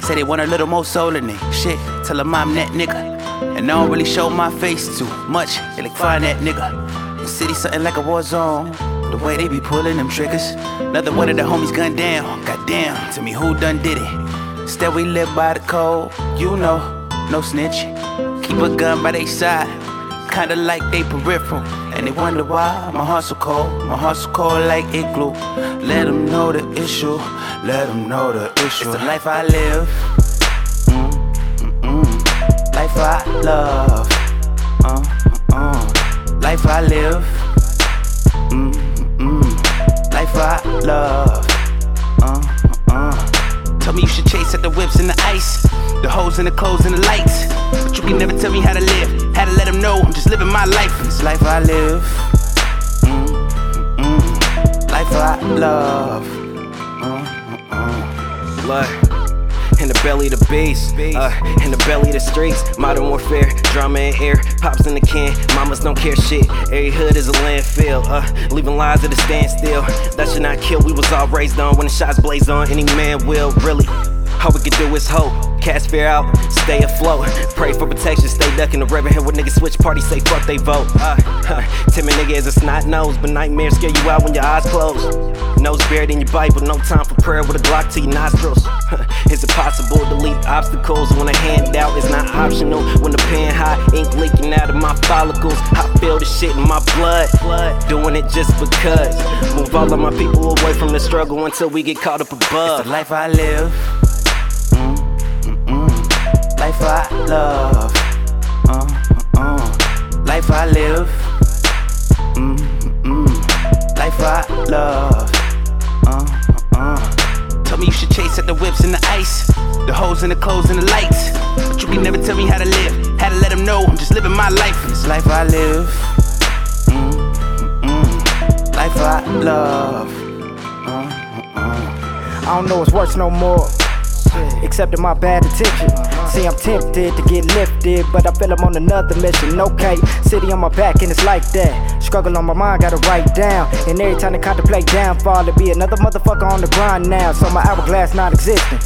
Say they want a little more soul in it. Shit, tell them I'm that nigga. And I don't really show my face too much. They like find that nigga. The city something like a war zone. The way they be pulling them triggers. Another one of the homies gunned down. Goddamn, tell me who done did it. Still we live by the code. You know, no snitch. Keep a gun by their side. Kinda like they peripheral. And they wonder why my heart's so cold. My heart's so cold like igloo. Let them know the issue. Let them know the issue. It's the life I live. Mm, mm, mm. Life I love. Uh, uh. Life I live. Mm, mm. Life I love. Uh, uh. Tell me you should chase at the whips and the ice, the hoes and the clothes and the lights. But you can never tell me how to live. How to let them know I'm just living my life. It's life I live. Mm, mm. Life I love. Uh, uh. Blood. In the belly of the beast, uh, in the belly of the streets. Modern warfare, drama in air, pops in the can. Mamas don't care shit. Every hood is a landfill, uh, leaving lives at a standstill. That should not kill. We was all raised on when the shots blaze on. Any man will really. All we can do is hope. Cast fear out, stay afloat. Pray for protection, stay ducking the river. Here with niggas switch parties, say fuck they vote. Uh, timid nigga is a snot nose, but nightmares scare you out when your eyes close. Nose buried in your Bible, no time for prayer with a Glock to your nostrils. is it possible to leap obstacles when a handout is not optional? When the pen high, ink leaking out of my follicles. I feel the shit in my blood, doing it just because. Move all of my people away from the struggle until we get caught up above. It's the life I live. Love. Uh, uh. Tell me you should chase at the whips and the ice, the hoes and the clothes and the lights. But you can never tell me how to live, how to let them know I'm just living my life. It's life I live. Mm, mm. Life I love. Uh, uh. I don't know what's worse no more. Accepting my bad intention. See, I'm tempted to get lifted, but I feel I'm on another mission. Okay, city on my back, and it's like that. Struggle on my mind, gotta write down. And every time I contemplate downfall, it be another motherfucker on the grind now. So my hourglass not existing.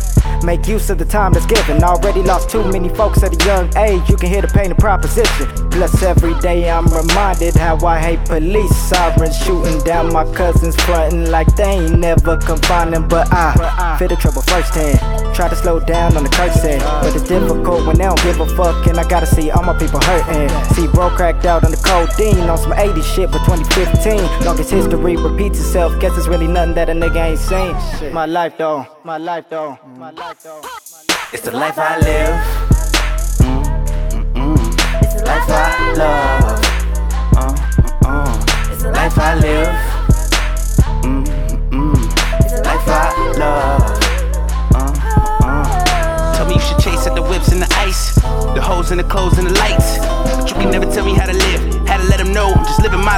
Make use of the time that's given. Already lost too many folks at a young age. You can hear the pain of proposition. Plus, every day I'm reminded how I hate police sirens shooting down my cousins, fronting like they ain't never confining. But I feel the trouble firsthand. Try to slow down on the cursing, but it's difficult when they don't give a fuck. And I gotta see all my people hurting. See, bro cracked out on the codeine on some 80 shit, for 2015. Longest history repeats itself. Guess it's really nothing that a nigga ain't seen. My life though, my life though, my life though. It's the life I live. Mm, mm, mm. It's the Life I love. At the ice, the hoes and the clothes and the lights. But you can never tell me how to live, how to let them know I'm just living my